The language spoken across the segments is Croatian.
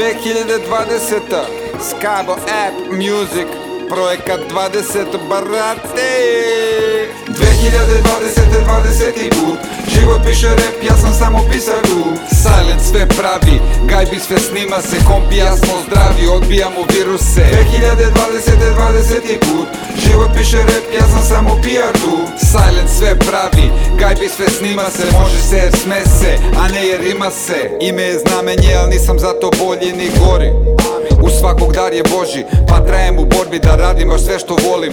2020 с Cabo App Music Проекът 20 барате 2020 20 бут Живот пише реп, аз съм само писаро Сайленс све прави, гайби све снима се Компи аз смо здрави, отбия му вирусе. 2020 20 бут Живот пише реп, аз съм само пиато Сайленс sve pravi, gajbi sve snima se Može se jer sme se, a ne jer ima se. Ime je znamenje, ali nisam zato bolji ni gori. U svakog dar je Boži Pa trajem u borbi da radim baš sve što volim.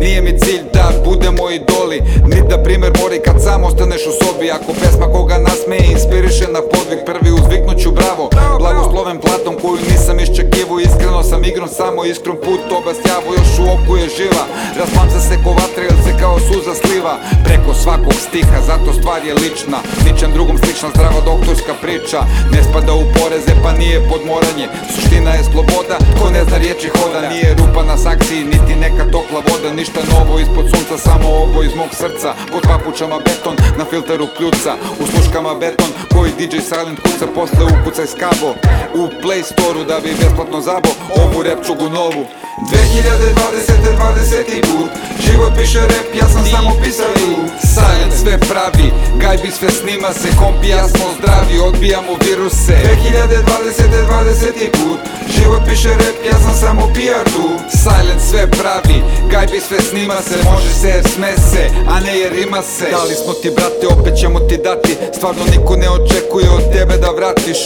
Nije mi cilj da budemo idoli Ni da primjer mori kad sam ostaneš u sobi. Ako pesma koga nasmeje inspiriše na podvig. Prvi uzviknut ću bravo Blagosloven platom koju nisam iščekivo Iskreno sam igrom samo iskrom put Obasjavo još u oku je živa. Rasplamca se ko vatra ili se kao suza sliva? Preko svakog stiha, zato stvar je lična. Ničem drugom slična zdrava doktorska priča. Ne spada u poreze pa nije podmoranje. Suština je sloboda, ko ne zna riječi hoda. Nije rupa na saksiji, niti neka topla voda. Ništa novo ispod sunca, samo ovo iz mog srca. Pod papučama beton, na filteru kljuca U sluškama beton, koji DJ Silent kuca. Posle ukucaj skabo U Play Store-u da bi besplatno zabo Ovu rap novu. 2020 20 put. Život piše rap, ja sam samo pisar tu Silent sve pravi, gajbi sve snima se Kompi ja smo zdravi, odbijamo viruse. 2020 20 put. Život piše rap, ja sam samo PR tu. Silent sve pravi, gajbi sve snima se Može se jer sme se, a ne jer ima se. Dali smo ti brate, opet ćemo ti dati Stvarno niko ne očekuje od tebe da vratiš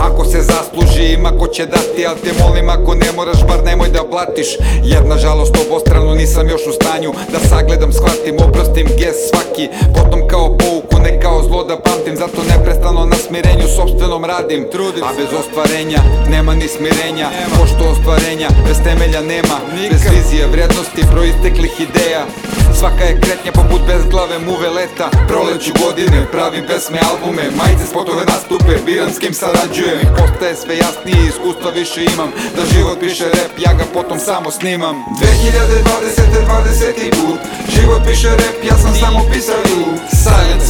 ako se zasluži ima ko će dati Al te molim ako ne moraš bar nemoj da blatiš. Jer nažalost obostrano nisam još u stanju Da sagledam, shvatim, oprostim gest svaki. Potom kao pouku, ne kao zlo da pamtim Zato neprestano na smirenju sobstvenom radim. Trudim A bez ostvarenja nema ni smirenja Pošto ostvarenja bez temelja nema Bez vizije vrednosti proisteklih ideja. Svaka je kretnja poput bez glave muve leta. Proleću godine, pravim pesme, albume Majice, spotove, nastupe, biram s kim sarađujem. I postaje sve jasnije, iskustva više imam. Da život piše rap, ja ga potom samo snimam. 2020 20 put. Život piše rap, ja sam samo pisar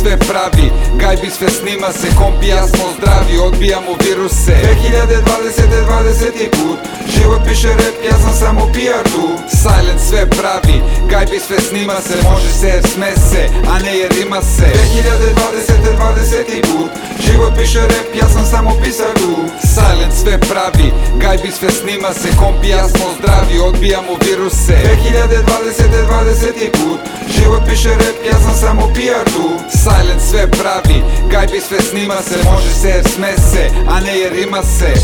све прави. Гајби све снима се, компи јас смо здрави Одбијамо вирус се 2020 е 20 пут. Живот пише реп, јас сам само пиар ту. Сайлент све прави. Гајби све снима се, може се е смесе А не е рима се. 2020 20 пут. Живот пише реп, аз съм само писаро Сайлент све прави, гайби све снима се. Компи аз смо здрави, отбијам у вирусе 2020 е 20 пут. Живот пише реп, аз съм само пиару Сайлент све прави, гайби све снима се. Може се е смесе, а не е рима се.